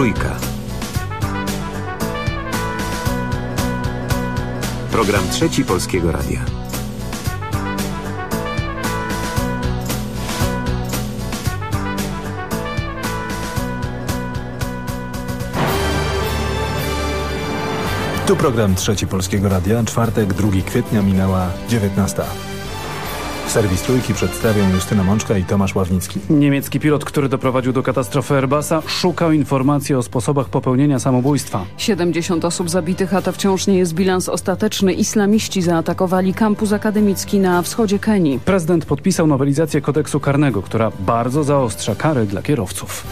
Trójka. Program Trzeci Polskiego Radia. Tu program Trzeci Polskiego Radia. Czwartek, 2 kwietnia minęła 19. Serwis Trójki przedstawią Justyna Mączka i Tomasz Ławnicki. Niemiecki pilot, który doprowadził do katastrofy Airbusa, szukał informacji o sposobach popełnienia samobójstwa. 70 osób zabitych, a to wciąż nie jest bilans ostateczny. Islamiści zaatakowali kampus akademicki na wschodzie Kenii. Prezydent podpisał nowelizację kodeksu karnego, która bardzo zaostrza kary dla kierowców.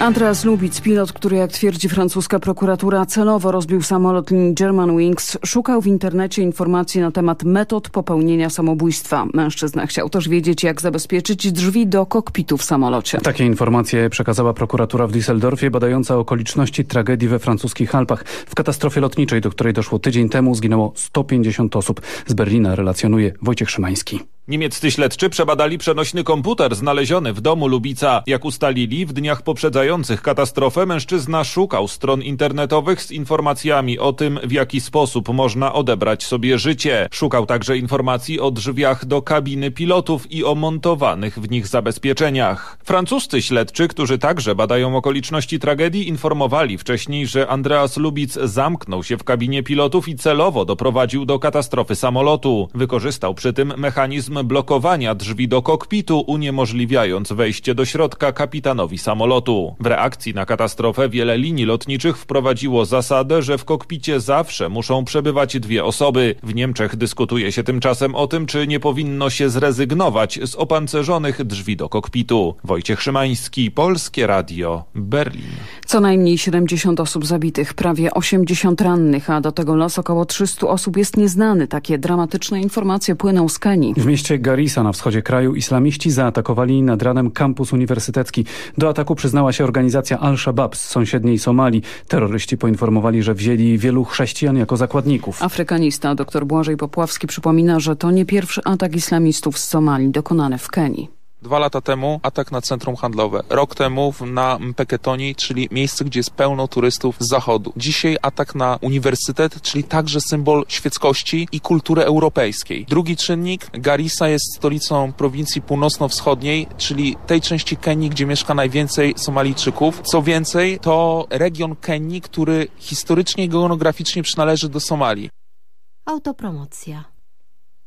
Andreas Lubic, pilot, który jak twierdzi francuska prokuratura celowo rozbił samolot linii Germanwings, szukał w internecie informacji na temat metod popełnienia samobójstwa. Mężczyzna chciał też wiedzieć, jak zabezpieczyć drzwi do kokpitu w samolocie. Takie informacje przekazała prokuratura w Düsseldorfie badająca okoliczności tragedii we francuskich Alpach. W katastrofie lotniczej, do której doszło tydzień temu, zginęło 150 osób. Z Berlina relacjonuje Wojciech Szymański. Niemieccy śledczy przebadali przenośny komputer znaleziony w domu Lubica. Jak ustalili, w dniach poprzedzających katastrofę mężczyzna szukał stron internetowych z informacjami o tym, w jaki sposób można odebrać sobie życie. Szukał także informacji o drzwiach do kabiny pilotów i o montowanych w nich zabezpieczeniach. Francuscy śledczy, którzy także badają okoliczności tragedii, informowali wcześniej, że Andreas Lubic zamknął się w kabinie pilotów i celowo doprowadził do katastrofy samolotu. Wykorzystał przy tym mechanizm blokowania drzwi do kokpitu, uniemożliwiając wejście do środka kapitanowi samolotu. W reakcji na katastrofę wiele linii lotniczych wprowadziło zasadę, że w kokpicie zawsze muszą przebywać dwie osoby. W Niemczech dyskutuje się tymczasem o tym, czy nie powinno się zrezygnować z opancerzonych drzwi do kokpitu. Wojciech Szymański, Polskie Radio, Berlin. Co najmniej 70 osób zabitych, prawie 80 rannych, a do tego los około 300 osób jest nieznany. Takie dramatyczne informacje płyną z Kenii. Mieście Garissa na wschodzie kraju islamiści zaatakowali nad ranem kampus uniwersytecki. Do ataku przyznała się organizacja Al-Shabaab z sąsiedniej Somalii. Terroryści poinformowali, że wzięli wielu chrześcijan jako zakładników. Afrykanista dr Błażej Popławski przypomina, że to nie pierwszy atak islamistów z Somalii dokonany w Kenii. Dwa lata temu atak na centrum handlowe. Rok temu na Mpeketoni, czyli miejsce, gdzie jest pełno turystów z zachodu. Dzisiaj atak na uniwersytet, czyli także symbol świeckości i kultury europejskiej. Drugi czynnik, Garissa jest stolicą prowincji północno-wschodniej, czyli tej części Kenii, gdzie mieszka najwięcej Somalijczyków. Co więcej, to region Kenii, który historycznie i geograficznie przynależy do Somalii. Autopromocja.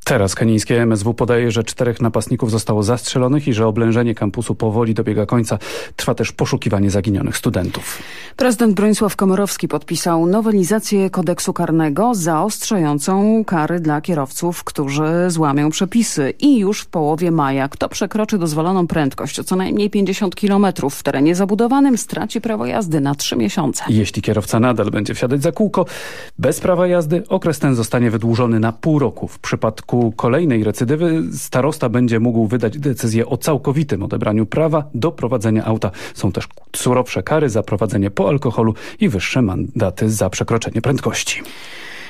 Teraz kenijskie MSW podaje, że czterech napastników zostało zastrzelonych i że oblężenie kampusu powoli dobiega końca. Trwa też poszukiwanie zaginionych studentów. Prezydent Bronisław Komorowski podpisał nowelizację kodeksu karnego zaostrzającą kary dla kierowców, którzy złamią przepisy. I już w połowie maja kto przekroczy dozwoloną prędkość o co najmniej 50 km w terenie zabudowanym straci prawo jazdy na trzy miesiące. Jeśli kierowca nadal będzie wsiadać za kółko bez prawa jazdy, okres ten zostanie wydłużony na pół roku. W przypadku przypadku kolejnej recydywy starosta będzie mógł wydać decyzję o całkowitym odebraniu prawa do prowadzenia auta. Są też surowsze kary za prowadzenie po alkoholu i wyższe mandaty za przekroczenie prędkości.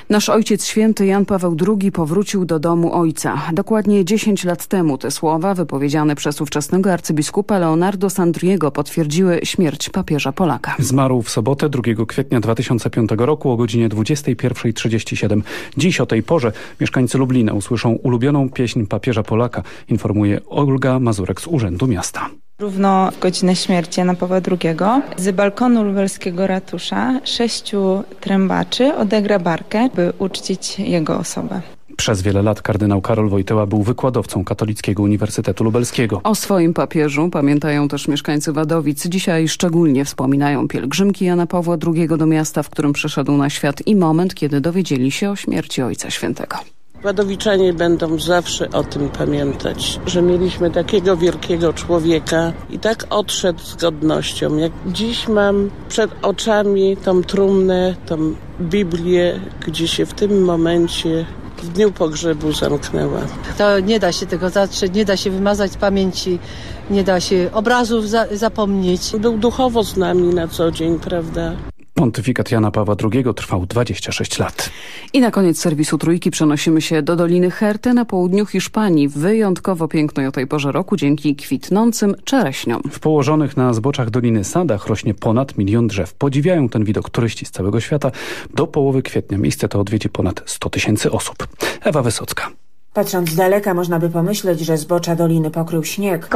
Nasz ojciec święty Jan Paweł II powrócił do domu ojca. Dokładnie 10 lat temu te słowa wypowiedziane przez ówczesnego arcybiskupa Leonardo Sandriego potwierdziły śmierć papieża Polaka. Zmarł w sobotę 2 kwietnia 2005 roku o godzinie 21.37. Dziś o tej porze mieszkańcy Lublina usłyszą ulubioną pieśń papieża Polaka, informuje Olga Mazurek z Urzędu Miasta. Równo w godzinę śmierci Jana Pawła II z balkonu lubelskiego ratusza sześciu trębaczy odegra barkę, by uczcić jego osobę. Przez wiele lat kardynał Karol Wojtyła był wykładowcą Katolickiego Uniwersytetu Lubelskiego. O swoim papieżu pamiętają też mieszkańcy Wadowic. Dzisiaj szczególnie wspominają pielgrzymki Jana Pawła II do miasta, w którym przyszedł na świat i moment, kiedy dowiedzieli się o śmierci Ojca Świętego. Wadowiczanie będą zawsze o tym pamiętać, że mieliśmy takiego wielkiego człowieka i tak odszedł z godnością. Jak dziś mam przed oczami tą trumnę, tą Biblię, gdzie się w tym momencie w dniu pogrzebu zamknęła. To nie da się tego zatrzeć, nie da się wymazać pamięci, nie da się obrazów za zapomnieć. Był duchowo z nami na co dzień, prawda? Pontyfikat Jana Pawła II trwał 26 lat. I na koniec serwisu Trójki przenosimy się do Doliny Herte na południu Hiszpanii, wyjątkowo pięknej o tej porze roku dzięki kwitnącym czereśniom. W położonych na zboczach Doliny Sadach rośnie ponad milion drzew. Podziwiają ten widok turyści z całego świata. Do połowy kwietnia miejsce to odwiedzi ponad 100 tysięcy osób. Ewa Wysocka. Patrząc z daleka można by pomyśleć, że zbocza doliny pokrył śnieg.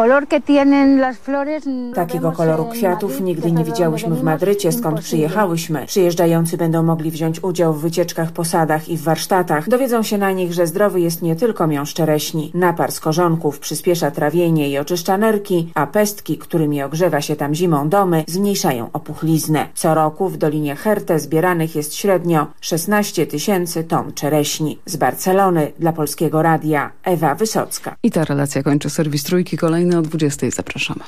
Takiego koloru kwiatów nigdy nie widziałyśmy w Madrycie, skąd przyjechałyśmy. Przyjeżdżający będą mogli wziąć udział w wycieczkach po sadach i w warsztatach. Dowiedzą się na nich, że zdrowy jest nie tylko miąższ czereśni. Napar z korzonków przyspiesza trawienie i oczyszcza nerki, a pestki, którymi ogrzewa się tam zimą domy, zmniejszają opuchliznę. Co roku w Dolinie Herte zbieranych jest średnio 16 tysięcy ton czereśni. Z Barcelony dla Polskiego Radia Ewa Wysocka. I ta relacja kończy serwis Trójki. Kolejny o 20. Zapraszamy.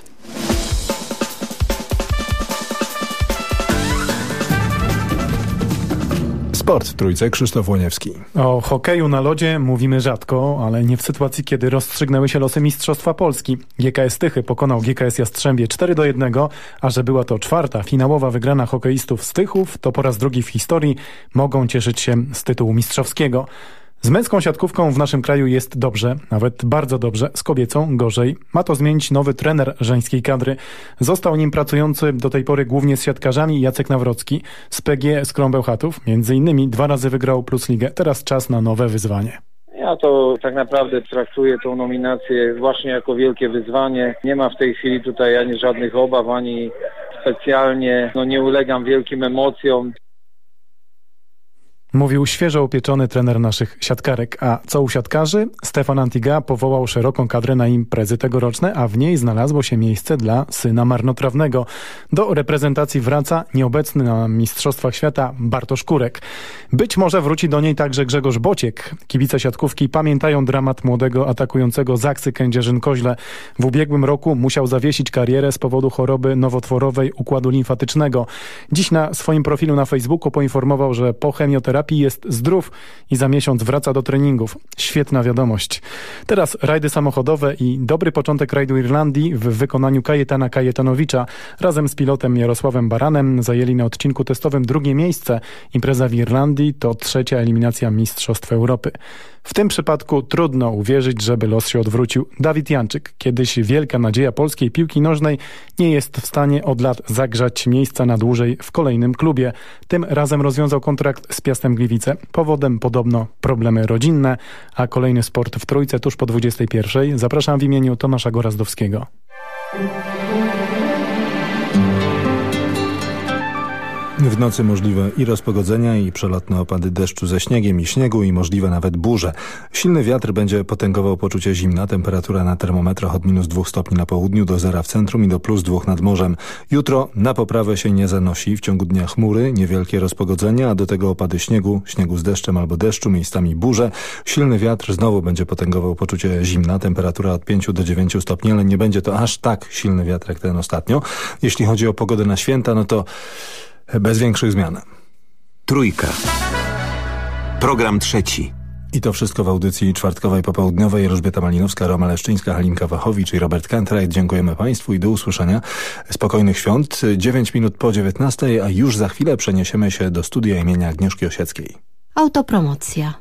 Sport w Trójce, Krzysztof Łoniewski. O hokeju na lodzie mówimy rzadko, ale nie w sytuacji, kiedy rozstrzygnęły się losy Mistrzostwa Polski. GKS Tychy pokonał GKS Jastrzębie 4 do 1, a że była to czwarta finałowa wygrana hokeistów z Tychów, to po raz drugi w historii mogą cieszyć się z tytułu mistrzowskiego. Z męską siatkówką w naszym kraju jest dobrze, nawet bardzo dobrze, z kobiecą gorzej. Ma to zmienić nowy trener żeńskiej kadry. Został nim pracujący do tej pory głównie z siatkarzami Jacek Nawrocki z PG z Krąbełchatów. Między innymi dwa razy wygrał Plus Ligę. Teraz czas na nowe wyzwanie. Ja to tak naprawdę traktuję tą nominację właśnie jako wielkie wyzwanie. Nie ma w tej chwili tutaj ani żadnych obaw, ani specjalnie no, nie ulegam wielkim emocjom. Mówił świeżo upieczony trener naszych siatkarek. A co u siatkarzy? Stefan Antiga powołał szeroką kadrę na imprezy tegoroczne, a w niej znalazło się miejsce dla syna marnotrawnego. Do reprezentacji wraca nieobecny na Mistrzostwach Świata Bartosz Kurek. Być może wróci do niej także Grzegorz Bociek. Kibice siatkówki pamiętają dramat młodego atakującego Zaksy Kędzierzyn-Koźle. W ubiegłym roku musiał zawiesić karierę z powodu choroby nowotworowej układu limfatycznego. Dziś na swoim profilu na Facebooku poinformował, że po chemioterapii jest zdrów i za miesiąc wraca do treningów. Świetna wiadomość. Teraz rajdy samochodowe i dobry początek rajdu Irlandii w wykonaniu Kajetana Kajetanowicza. Razem z pilotem Jarosławem Baranem zajęli na odcinku testowym drugie miejsce. Impreza w Irlandii to trzecia eliminacja Mistrzostw Europy. W tym przypadku trudno uwierzyć, żeby los się odwrócił. Dawid Janczyk, kiedyś wielka nadzieja polskiej piłki nożnej, nie jest w stanie od lat zagrzać miejsca na dłużej w kolejnym klubie. Tym razem rozwiązał kontrakt z Piastem Gliwice. Powodem podobno problemy rodzinne, a kolejny sport w Trójce tuż po 21. Zapraszam w imieniu Tomasza Gorazdowskiego. W nocy możliwe i rozpogodzenia, i przelotne opady deszczu ze śniegiem i śniegu, i możliwe nawet burze. Silny wiatr będzie potęgował poczucie zimna. Temperatura na termometrach od minus 2 stopni na południu do zera w centrum i do plus 2 nad morzem. Jutro na poprawę się nie zanosi. W ciągu dnia chmury, niewielkie rozpogodzenia, a do tego opady śniegu, śniegu z deszczem albo deszczu, miejscami burze. Silny wiatr znowu będzie potęgował poczucie zimna. Temperatura od 5 do 9 stopni, ale nie będzie to aż tak silny wiatr jak ten ostatnio. Jeśli chodzi o pogodę na święta, no to bez większych zmian. Trójka. Program trzeci. I to wszystko w audycji czwartkowej popołudniowej. Elżbieta Malinowska, Roma Leszczyńska, Halinka Wachowicz i Robert Kantrajt. Dziękujemy Państwu i do usłyszenia. Spokojnych świąt. 9 minut po 19, a już za chwilę przeniesiemy się do studia imienia Agnieszki Osieckiej. Autopromocja.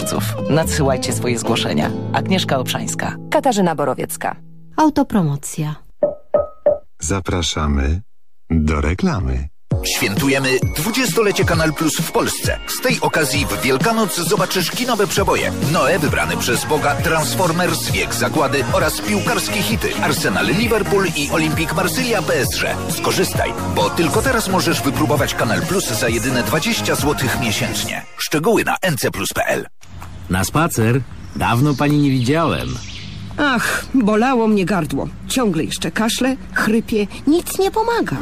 Nadsyłajcie swoje zgłoszenia. Agnieszka Obszańska. Katarzyna Borowiecka. Autopromocja. Zapraszamy do reklamy. Świętujemy 20-lecie Kanal Plus w Polsce. Z tej okazji w Wielkanoc zobaczysz kinowe przeboje. Noe wybrany przez Boga, Transformers, Wiek Zagłady oraz piłkarskie hity Arsenal Liverpool i Olympique Marsylia PSG. Skorzystaj, bo tylko teraz możesz wypróbować Kanal Plus za jedyne 20 zł miesięcznie. Szczegóły na ncplus.pl Na spacer? Dawno pani nie widziałem. Ach, bolało mnie gardło. Ciągle jeszcze kaszle, chrypie, nic nie pomaga.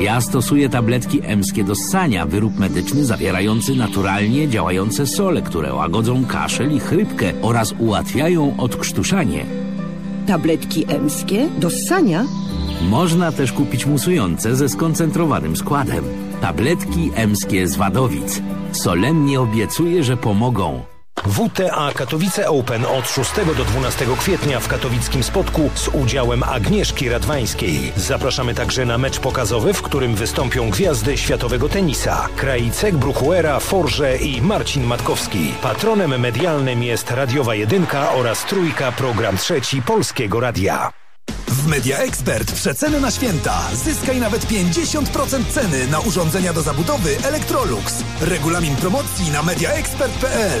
Ja stosuję tabletki emskie do ssania, wyrób medyczny zawierający naturalnie działające sole, które łagodzą kaszel i chrypkę oraz ułatwiają odkrztuszanie. Tabletki emskie do ssania? Można też kupić musujące ze skoncentrowanym składem. Tabletki emskie z Wadowic. Solennie obiecuję, że pomogą. WTA Katowice Open od 6 do 12 kwietnia w katowickim spotku z udziałem Agnieszki Radwańskiej. Zapraszamy także na mecz pokazowy, w którym wystąpią gwiazdy światowego tenisa. Krajicek, Bruchuera, Forże i Marcin Matkowski. Patronem medialnym jest Radiowa Jedynka oraz Trójka Program Trzeci Polskiego Radia. Media Expert przeceny na święta. Zyskaj nawet 50% ceny na urządzenia do zabudowy Electrolux. Regulamin promocji na mediaexpert.pl.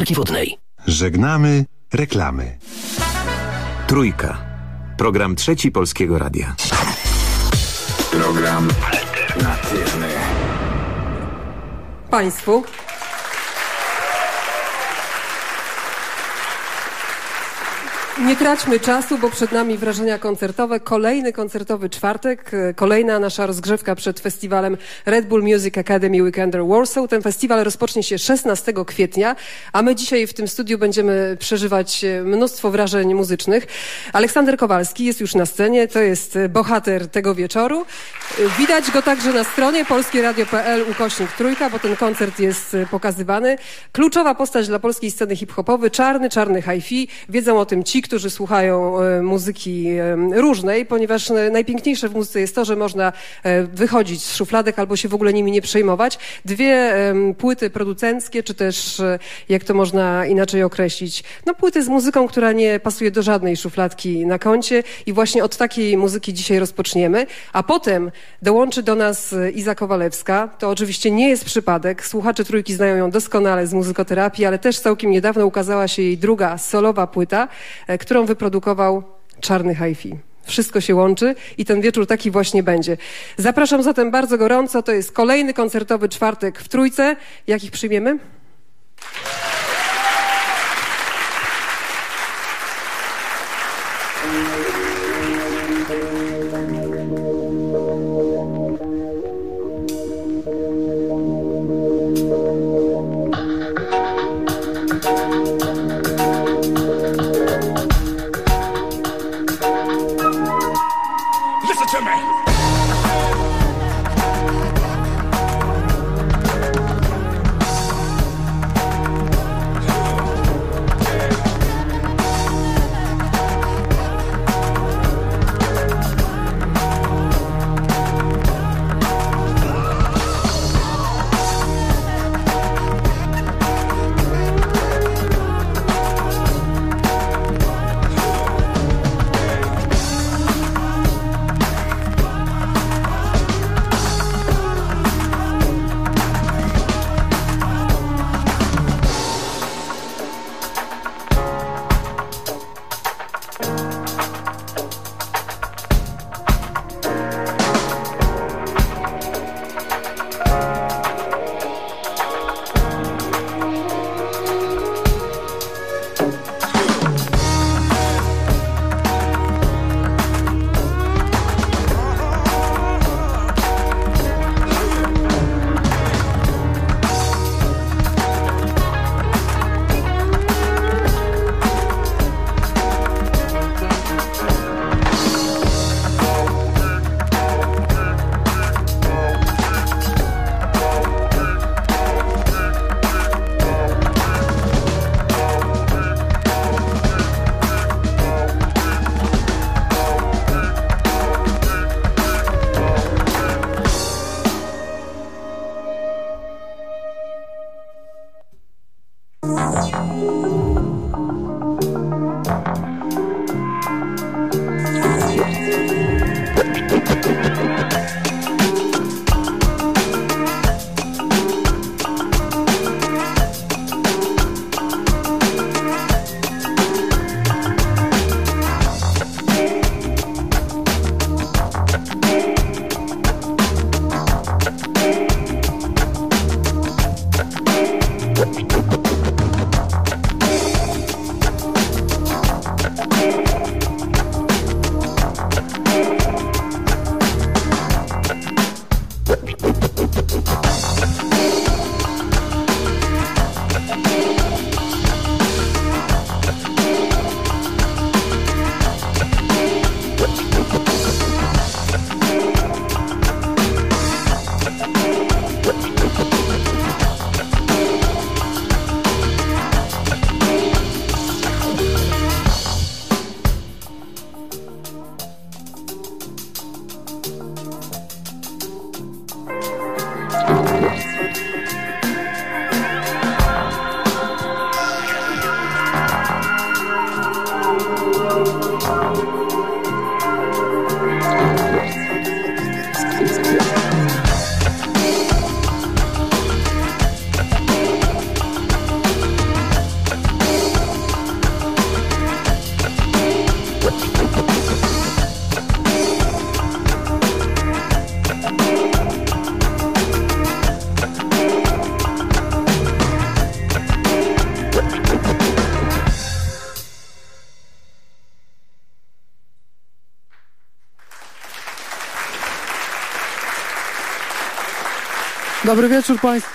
Wodnej. Żegnamy reklamy. Trójka. Program trzeci Polskiego Radia. Program alternatywny. Państwu. Nie traćmy czasu, bo przed nami wrażenia koncertowe. Kolejny koncertowy czwartek, e, kolejna nasza rozgrzewka przed festiwalem Red Bull Music Academy Weekender Warsaw. Ten festiwal rozpocznie się 16 kwietnia, a my dzisiaj w tym studiu będziemy przeżywać e, mnóstwo wrażeń muzycznych. Aleksander Kowalski jest już na scenie, to jest e, bohater tego wieczoru. Widać go także na stronie polskieradio.pl ukośnik trójka, bo ten koncert jest pokazywany. Kluczowa postać dla polskiej sceny hip-hopowej, czarny, czarny hi-fi. Wiedzą o tym ci, którzy słuchają e, muzyki e, różnej, ponieważ e, najpiękniejsze w muzyce jest to, że można wychodzić z szufladek albo się w ogóle nimi nie przejmować. Dwie płyty producenckie, czy też, jak to można inaczej określić, no płyty z muzyką, która nie pasuje do żadnej szufladki na koncie i właśnie od takiej muzyki dzisiaj rozpoczniemy, a potem dołączy do nas Iza Kowalewska. To oczywiście nie jest przypadek. Słuchacze Trójki znają ją doskonale z muzykoterapii, ale też całkiem niedawno ukazała się jej druga solowa płyta, którą wyprodukował Czarny Hi-Fi. Wszystko się łączy i ten wieczór taki właśnie będzie. Zapraszam zatem bardzo gorąco. To jest kolejny koncertowy czwartek w Trójce. Jakich przyjmiemy? to me. Dobry wieczór Państwu.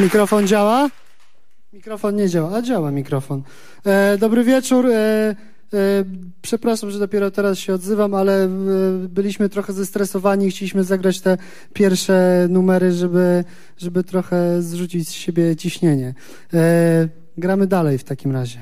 Mikrofon działa? Mikrofon nie działa, a działa mikrofon. E, dobry wieczór. E, e, przepraszam, że dopiero teraz się odzywam, ale e, byliśmy trochę zestresowani. Chcieliśmy zagrać te pierwsze numery, żeby, żeby trochę zrzucić z siebie ciśnienie. E, gramy dalej w takim razie.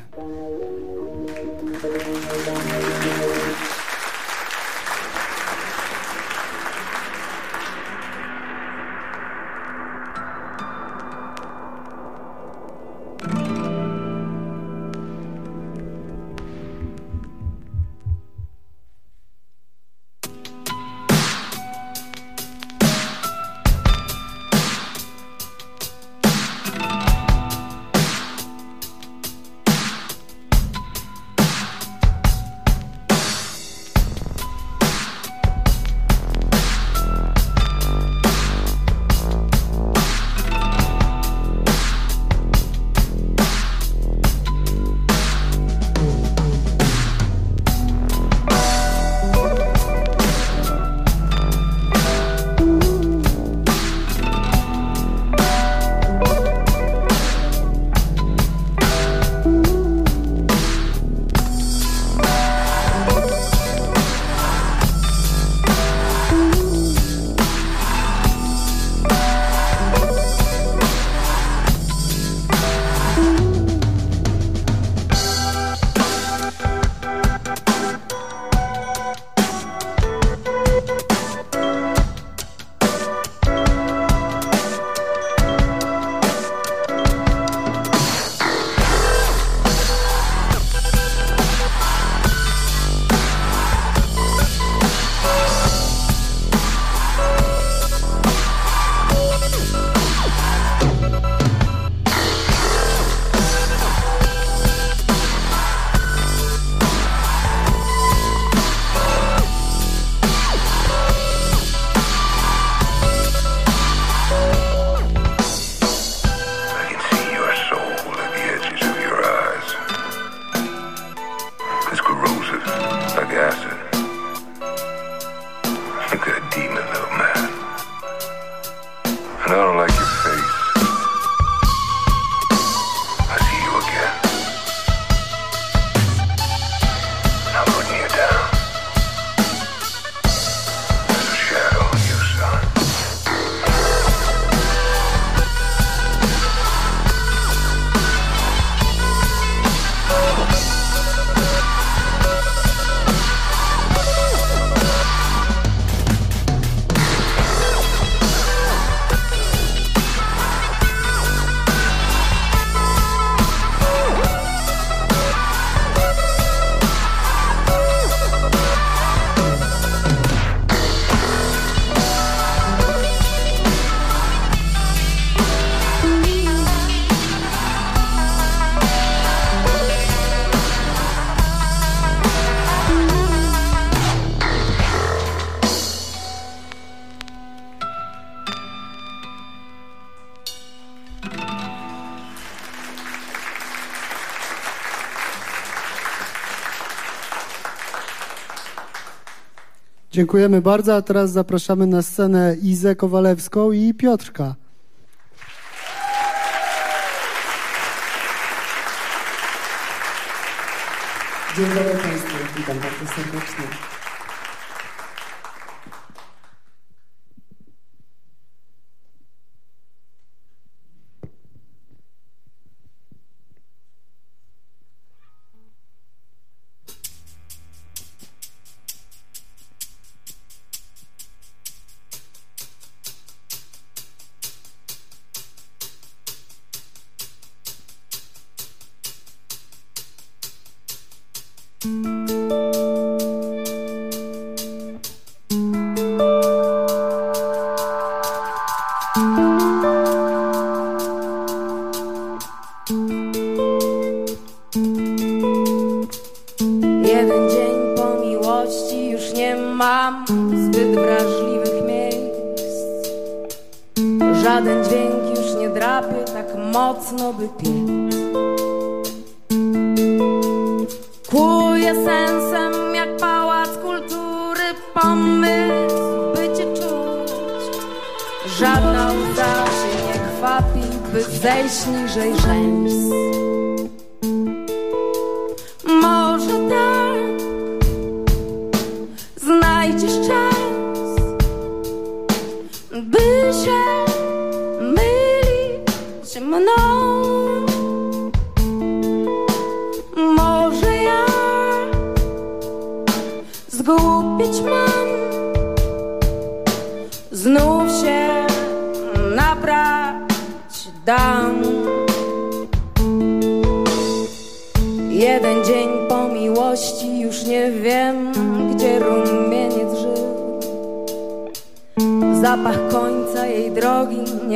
Dziękujemy bardzo, a teraz zapraszamy na scenę Izę Kowalewską i Piotrka. Dzień dobry Państwu, witam bardzo serdecznie.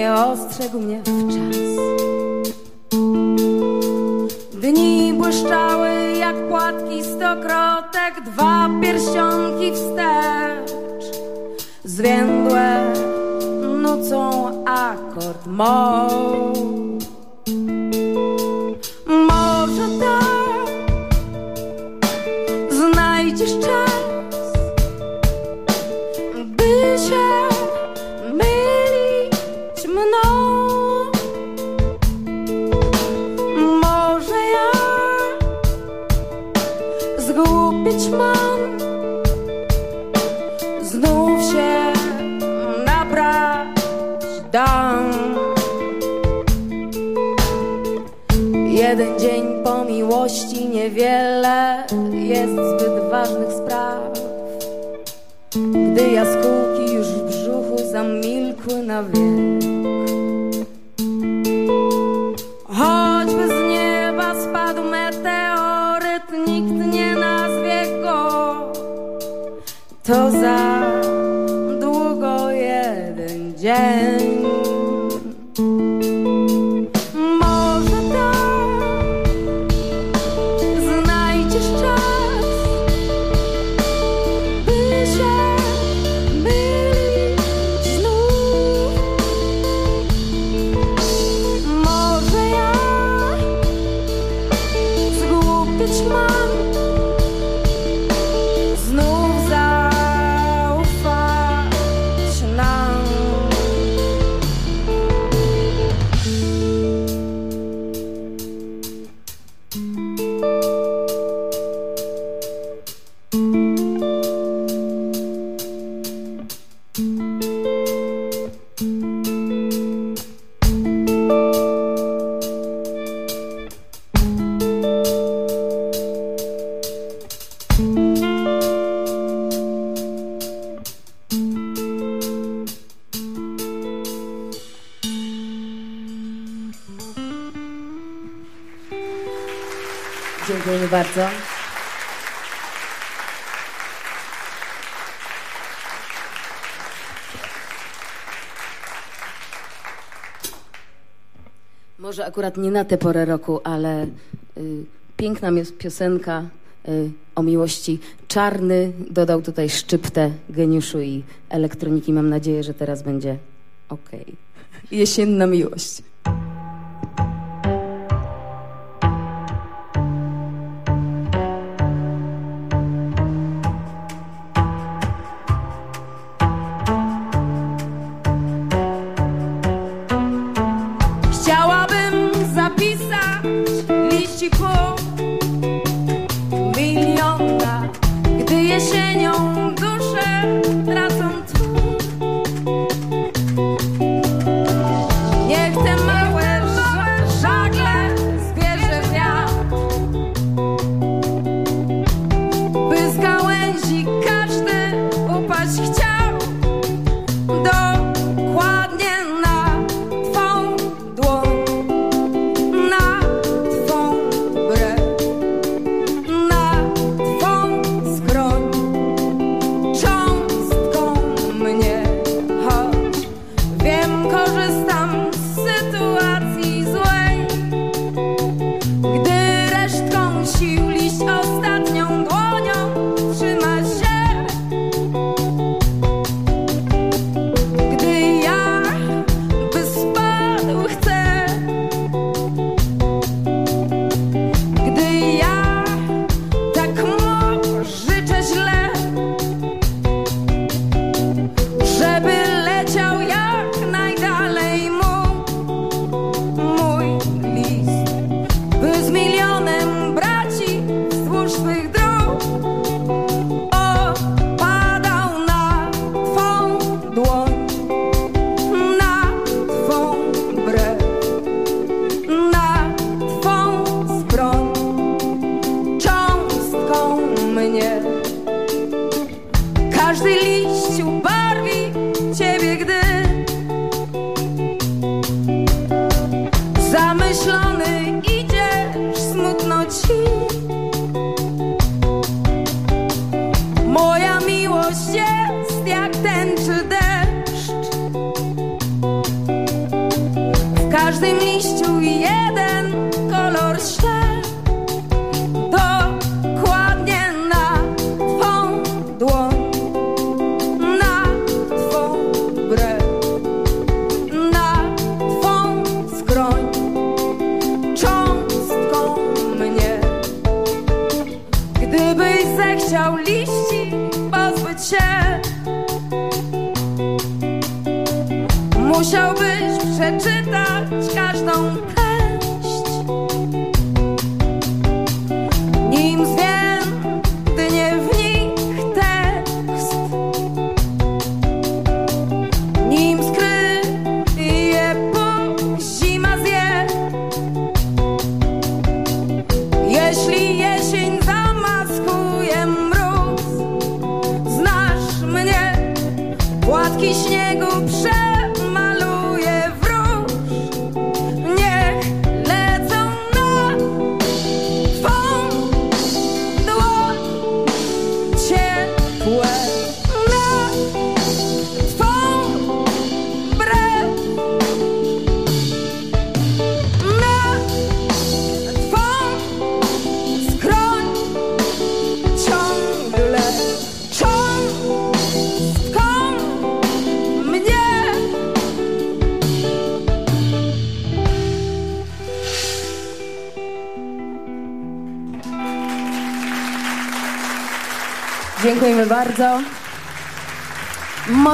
nie ostrzegł mnie w czas. Dni błyszczały jak płatki stokrotek, dwa pierścionki wstecz. Zwiędłe nucą akord mąk. lovely. Dziękuję bardzo. może akurat nie na tę porę roku, ale y, piękna jest piosenka y, o miłości. Czarny dodał tutaj szczyptę geniuszu i elektroniki. Mam nadzieję, że teraz będzie ok. Jesienna miłość.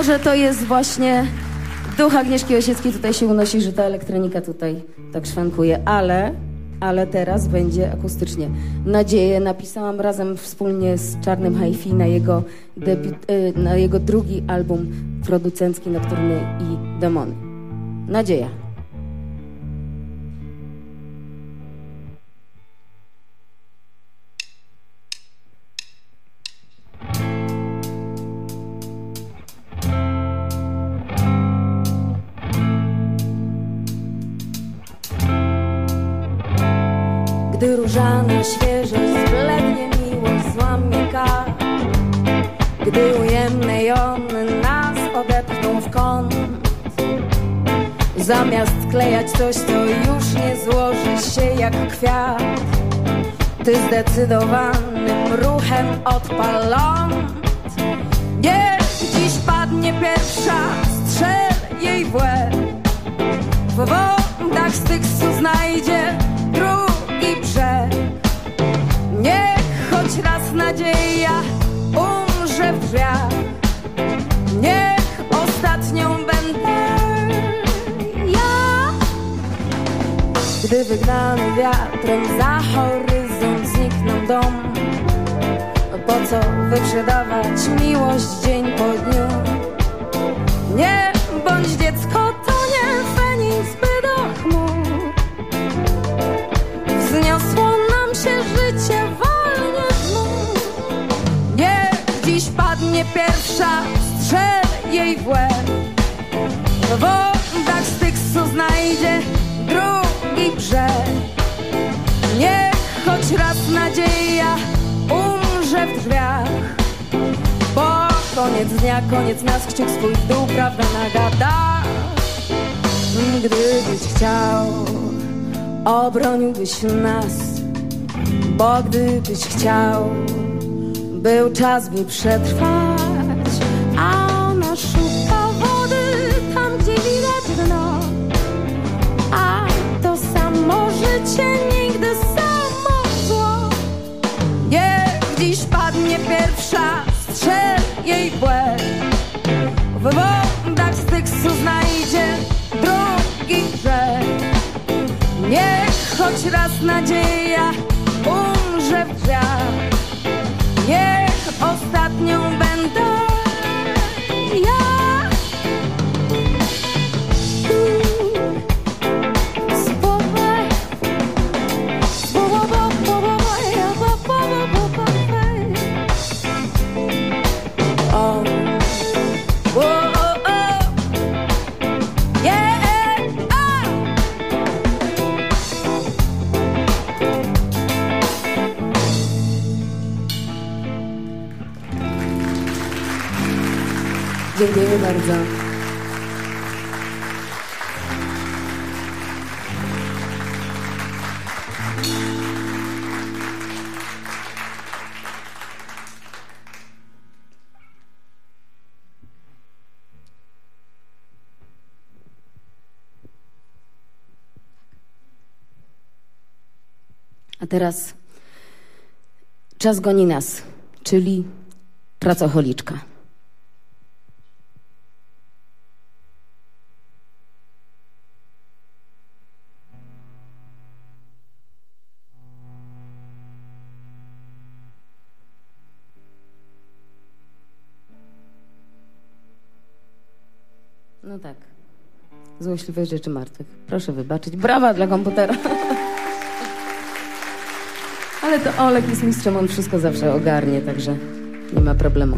Może to jest właśnie duch Agnieszki Osieckiej tutaj się unosi, że ta elektronika tutaj tak szwankuje, ale, ale teraz będzie akustycznie. Nadzieję napisałam razem wspólnie z Czarnym Hi-Fi na jego, debiut, y, na jego drugi album producencki Nocturny i Demony. Nadzieja. Zamiast klejać coś, co już nie złoży się jak kwiat. Ty zdecydowanym ruchem odpaląt Niech dziś padnie pierwsza, strzel jej w łeb. W wodach Styksu znajdzie drugi brzeg. Niech choć raz nadzieja umrze w drzwiach Gdy wygnany wiatrem za horyzont znikną dom. Po co wyprzedawać miłość dzień po dniu? Nie bądź dziecko, to nie Feniks, by do chmur Wzniosło nam się życie wolnie znów Niech dziś padnie pierwsza, strzel jej w łeb. W wodach Styksu znajdzie nadzieja umrze w drzwiach. Bo koniec dnia, koniec nas, kciuk swój w dół, prawda nagada. Gdybyś chciał, obroniłbyś nas Bo gdybyś chciał, był czas, by przetrwać. A ona szuka wody tam, gdzie widać dno. A to samo życie nigdy pierwsza, strzel jej w W wodach Styksu znajdzie drugi brzeg Niech choć raz nadzieja umrze w drzwiach teraz czas goni nas, czyli pracocholiczka. No tak. Złośliwe rzeczy martwych. Proszę wybaczyć. Brawa dla komputera. Ale to Olek jest mistrzem, on wszystko zawsze ogarnie, także nie ma problemu.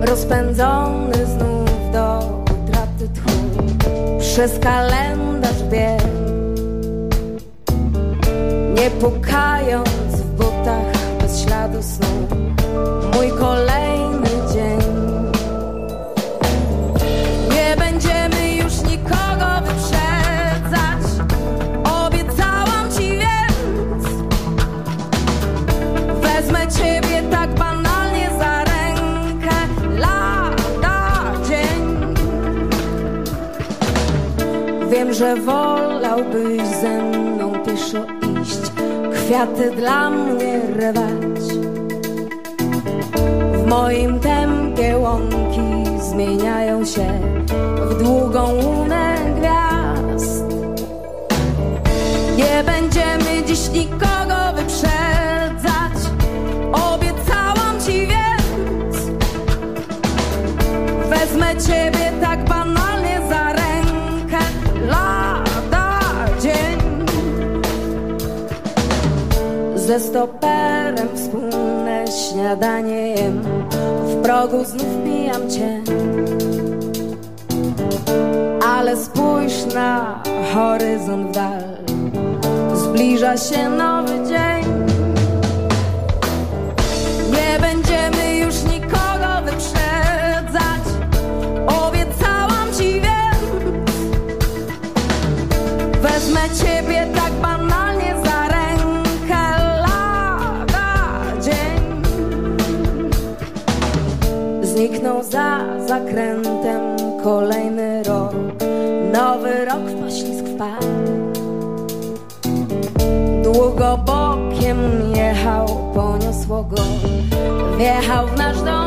Rozpędzony znów do utraty tchu Przez kalendarz bieg Nie pukając w butach bez śladu snu. Mój kolejny dzień. Nie będziemy już nikogo wyprzedzać. Obiecałam ci więc. Wezmę ciebie tak banalnie za rękę. Lada dzień. Wiem, że wolałbyś ze mną Kwiaty dla mnie rwać. W moim tempie łąki zmieniają się W długą łunę gwiazd. Nie będziemy dziś nikogo wyprzedzać. Obiecałam ci więc Wezmę ciebie Ze stoperem wspólne śniadanie jem. W progu znów mijam cię. Ale spójrz na horyzont dal Zbliża się nowy dzień zakrętem kolejny rok. Nowy rok w poślizg wpadł. Długo bokiem jechał, poniosło go. Wjechał w nasz domek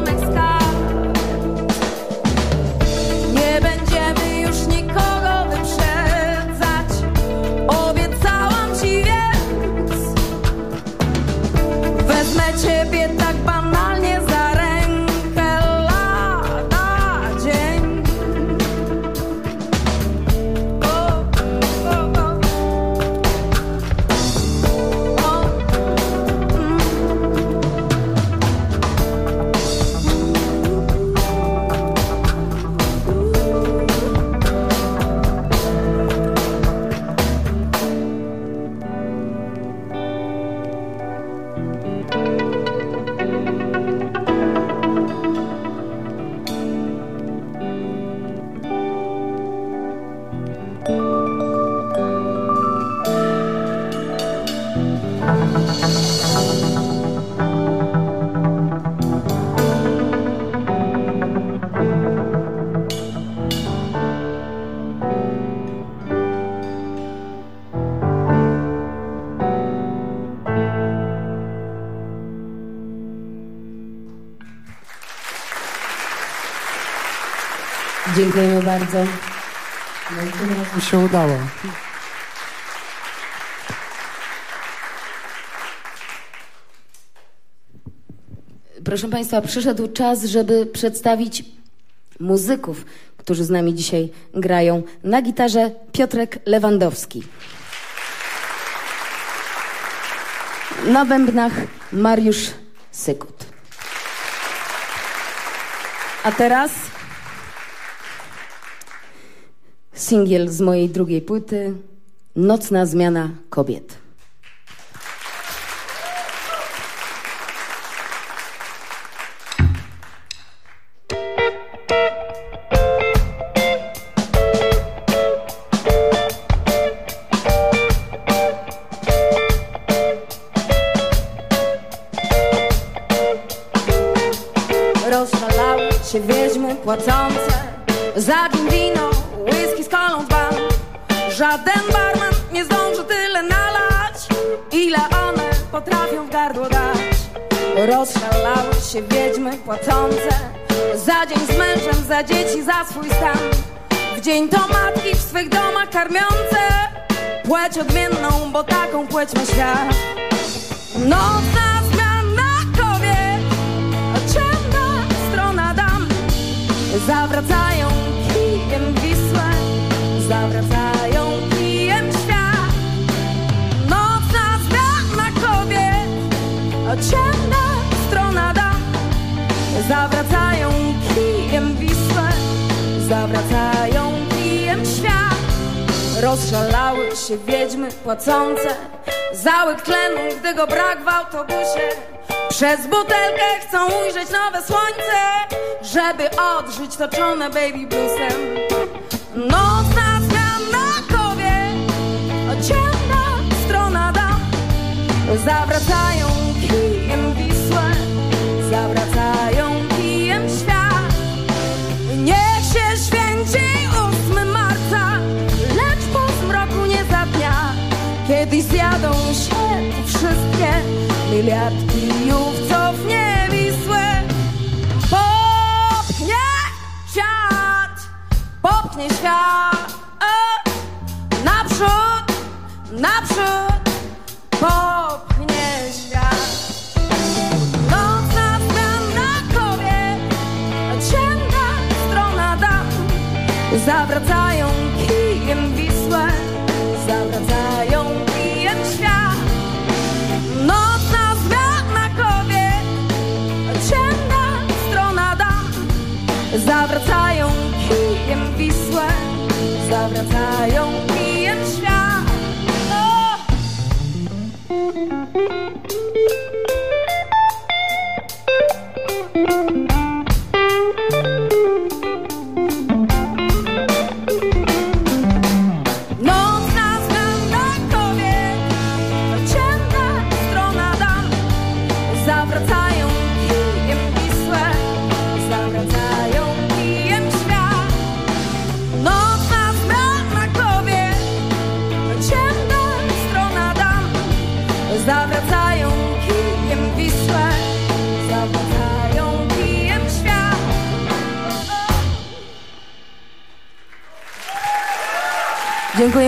Dziękujemy bardzo. No i tym się udało. Proszę Państwa, przyszedł czas, żeby przedstawić muzyków, którzy z nami dzisiaj grają. Na gitarze Piotrek Lewandowski. Na bębnach Mariusz Sykut. A teraz singiel z mojej drugiej płyty Nocna zmiana kobiet. Płacące. Za dzień z mężem, za dzieci, za swój stan. W dzień to matki w swych domach karmiące. Płeć odmienną, bo taką płeć ma świat. Nocna zmiana kobiet A ciemna strona dam. Zawracają kijem Wisłę Zawracają kijem świat. Nocna zmiana kobiet A ciemna Zawracają kijem Wisłę Zawracają kijem świat. Rozszalały się wiedźmy płacące Za łyk tlenu, gdy go brak w autobusie. Przez butelkę chcą ujrzeć nowe słońce Żeby odżyć toczone baby bluesem. Nocna zmiana kobiet A ciemna strona dam. Zawracają взгляд —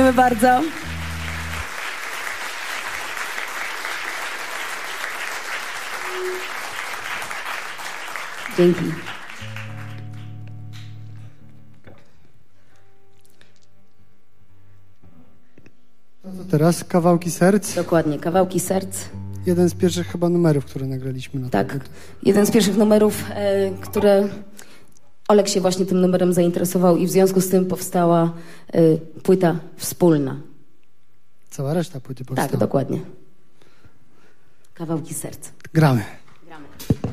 Dziękujemy bardzo. Dzięki. To teraz kawałki serc. Dokładnie, kawałki serc. Jeden z pierwszych chyba numerów, które nagraliśmy na Tak, jeden z pierwszych numerów, e, które Olek się właśnie tym numerem zainteresował i w związku z tym powstała e, płyta wspólna. Cała reszta płyty powstała. Tak, dokładnie. Kawałki serc. Gramy. Był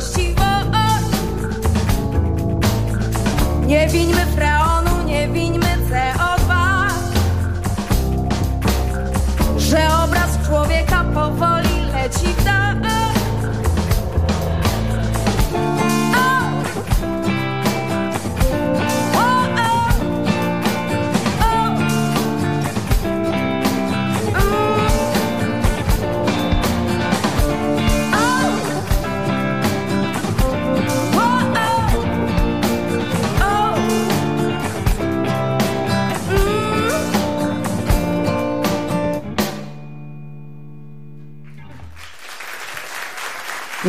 woń Nie wińmy freonu, nie wińmy CO2 Że obraz człowieka powoli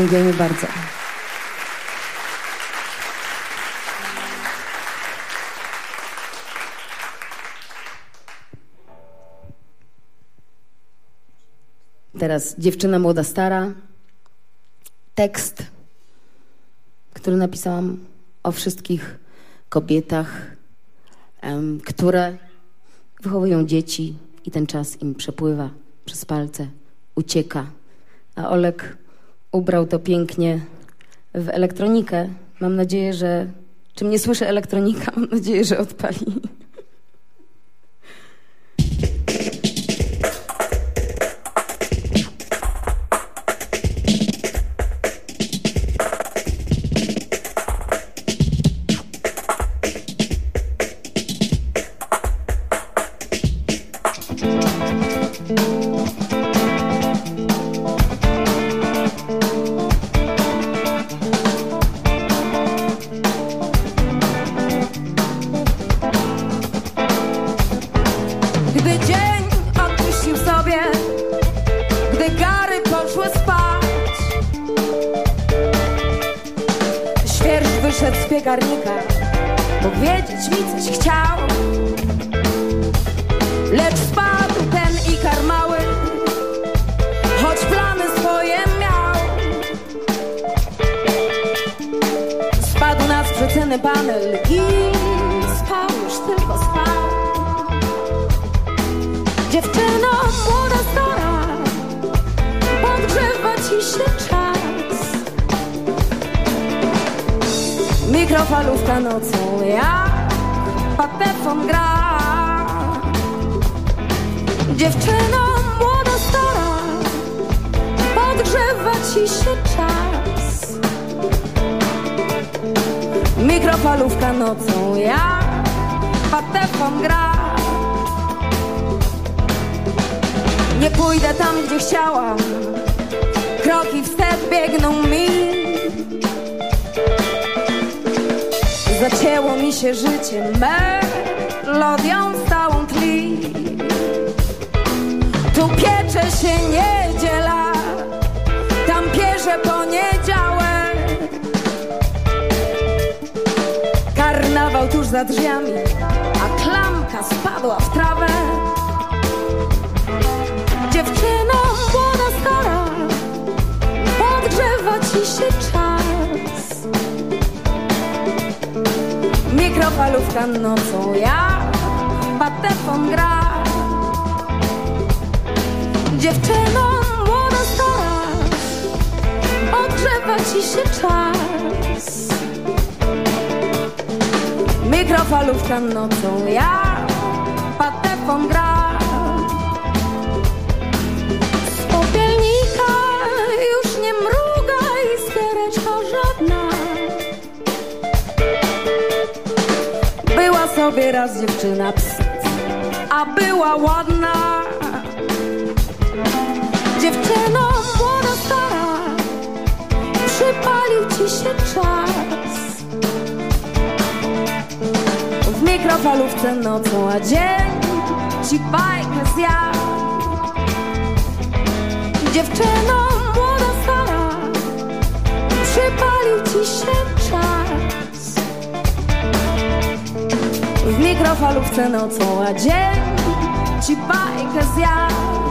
Dziękujemy bardzo. Teraz dziewczyna młoda, stara. Tekst, który napisałam o wszystkich kobietach, em, które wychowują dzieci i ten czas im przepływa przez palce, ucieka. A Olek ubrał to pięknie w elektronikę. Mam nadzieję, że. Czy mnie słyszy elektronika? Mam nadzieję, że odpali. Gdy dzień odpuścił sobie, gdy gary poszły spać, świerszcz wyszedł z piekarnika, mógł wiedzieć mi coś chciał, lecz spadł ten ikar mały, choć plany swoje miał. Spadł na sprzeceny panel i się czas. Mikrofalówka nocą, jak patefon gra. Dziewczyno młoda, stara, podgrzewa ci się czas. Mikrofalówka nocą, jak patefon gra. Nie pójdę tam, gdzie chciałam. Kroki wstecz biegną mi. Zacięło mi się życie melodią stałą tli. Tu piecze się niedziela, tam pierze poniedziałek. Karnawał tuż za drzwiami, a klamka spadła w trawę się czas. Mikrofalówka nocą, ja patefon gra. Dziewczyno młoda, stara, odgrzewa ci się czas. Mikrofalówka nocą, ja patefon gra sobie raz dziewczyna a była ładna. Dziewczyno młoda, stara, przypalił ci się czas. W mikrofalówce nocą, a dzień ci bajkę zjadł. Dziewczyno młoda, stara, przypalił ci się mikrofalówce nocą, a dzień ci bajkę zjadł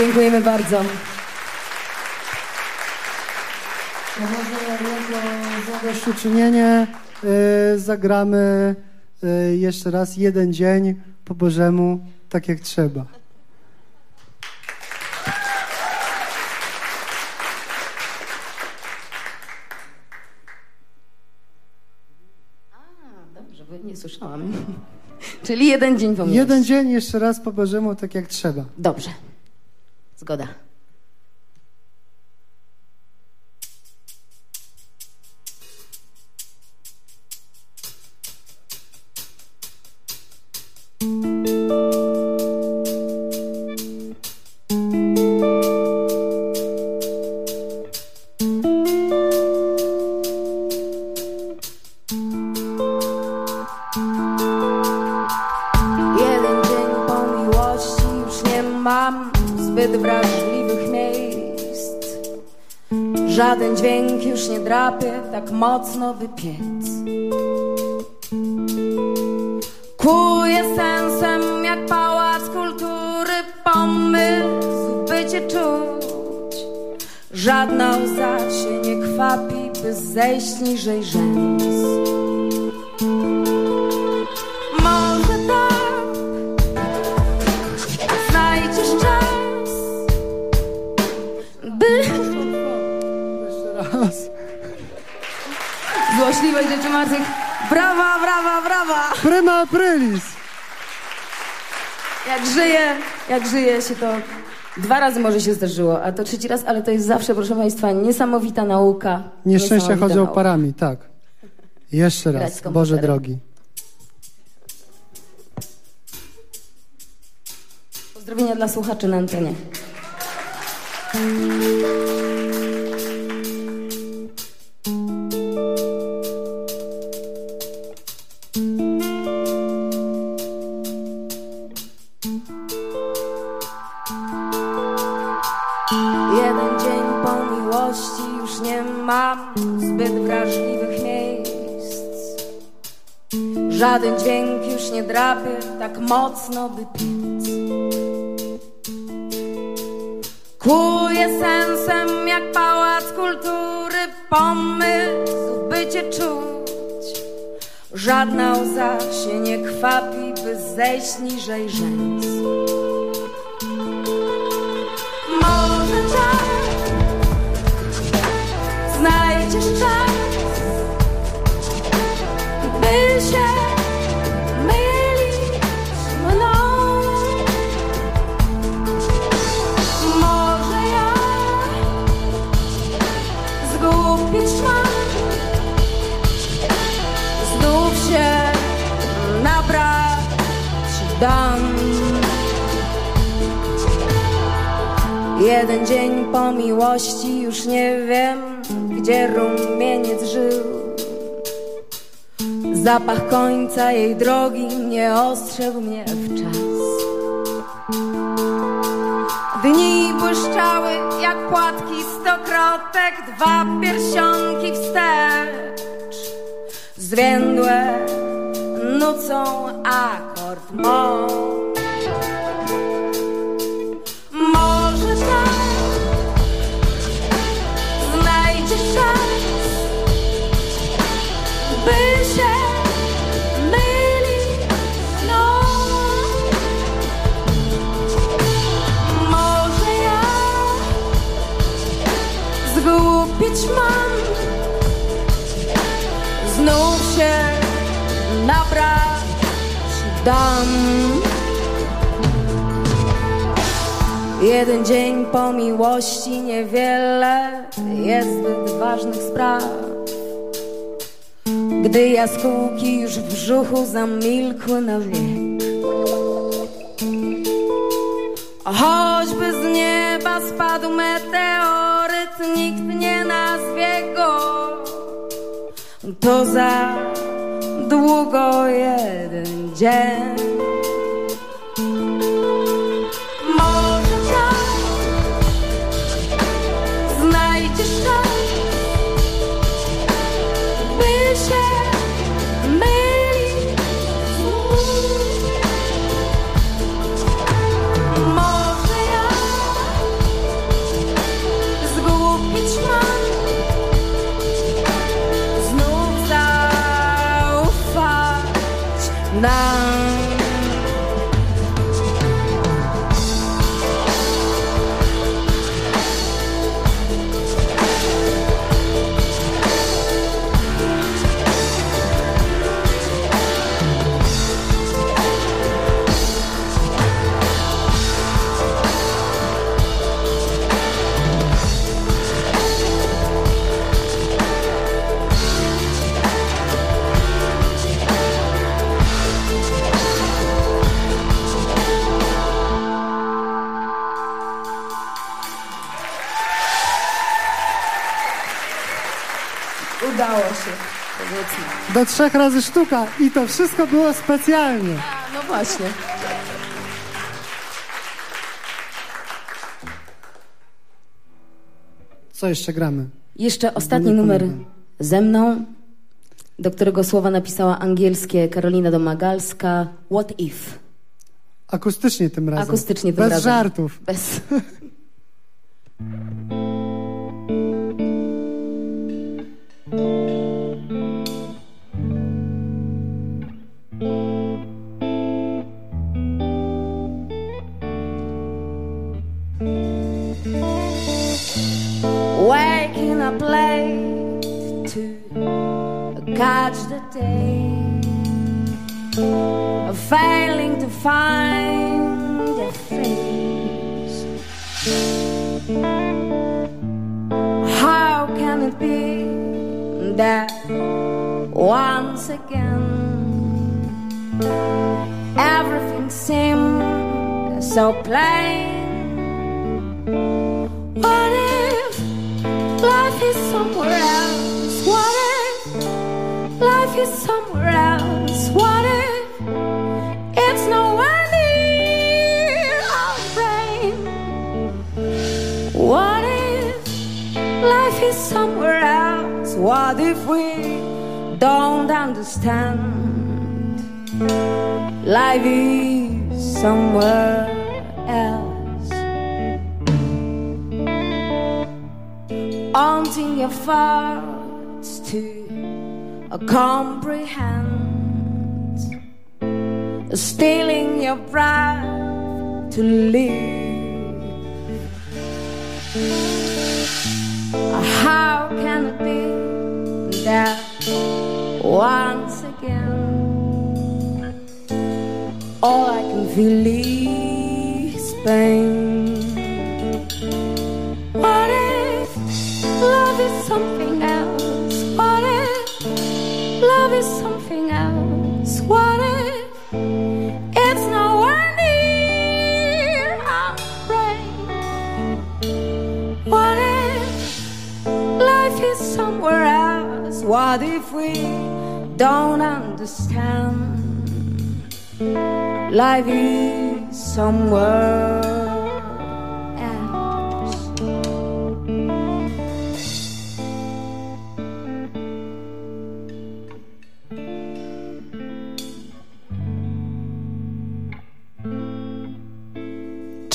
Dziękujemy bardzo. No może jako zadośćuczynienie y, zagramy y, jeszcze raz jeden dzień po Bożemu, tak jak trzeba. Dobrze, bo nie słyszałam. Czyli jeden dzień po. Jeden dzień jeszcze raz po Bożemu, tak jak trzeba. Dobrze. Zgoda. Jeden drapie tak mocno by piec. Kuje sensem jak pałac kultury pomysł, by cię czuć. Żadna łza się nie kwapi, by zejść niżej rzęs. Aprilis! Jak żyje, jak żyje się to dwa razy może się zdarzyło, a to trzeci raz, ale to jest zawsze, proszę Państwa, niesamowita nauka. Nieszczęścia Niesamowita chodzą nauka. parami, tak. Jeszcze raz. Boże drogi. Pozdrowienia dla słuchaczy na antenie. Żaden dźwięk już nie drapie tak mocno, by piec. Kuje sensem jak pałac kultury, pomysł, by cię czuć. Żadna łza się nie kwapi, by zejść niżej rzęs. Jeden dzień po miłości już nie wiem, gdzie rumieniec żył. Zapach końca jej drogi nie ostrzegł mnie w czas. Dni błyszczały jak płatki stokrotek, dwa piersionki wstecz. Zwiędłe nucą akord mą. By się znów. Może ja zgubić mam, znów się nabrać dam. Jeden dzień po miłości niewiele jest zbyt ważnych spraw. Gdy jaskółki już w brzuchu zamilkły na wiek. Choćby z nieba spadł meteoryt, nikt nie nazwie go. To za długo jeden dzień. Do trzech razy sztuka i to wszystko było specjalnie. No właśnie. Co jeszcze gramy? Jeszcze ostatni numer ze mną, do którego słowa napisała angielskie Karolina Domagalska. What if? Akustycznie tym razem. Akustycznie tym Bez razem. żartów. Bez. catch the day, of failing to find a face. How can it be that once again everything seems so plain? What if life is somewhere else? What life is somewhere else? What if it's nowhere near our brain? What if life is somewhere else? What if we don't understand? Life is somewhere else. Haunting your thoughts to comprehend stealing your breath to live. How can it be that once again all I can feel is pain? What if love is something else? Love is something else? What if it's nowhere near our brain? What if life is somewhere else? What if we don't understand? Life is somewhere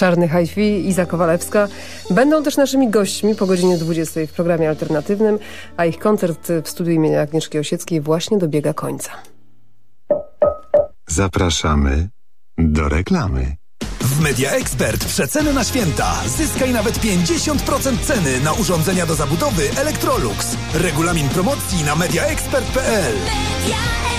Czarny Hi-Fi, Iza Kowalewska będą też naszymi gośćmi po godzinie 20 w programie alternatywnym, a ich koncert w studiu imienia Agnieszki Osieckiej właśnie dobiega końca. Zapraszamy do reklamy. W Media Expert przeceny na święta. Zyskaj nawet 50% ceny na urządzenia do zabudowy Electrolux. Regulamin promocji na mediaexpert.pl. Media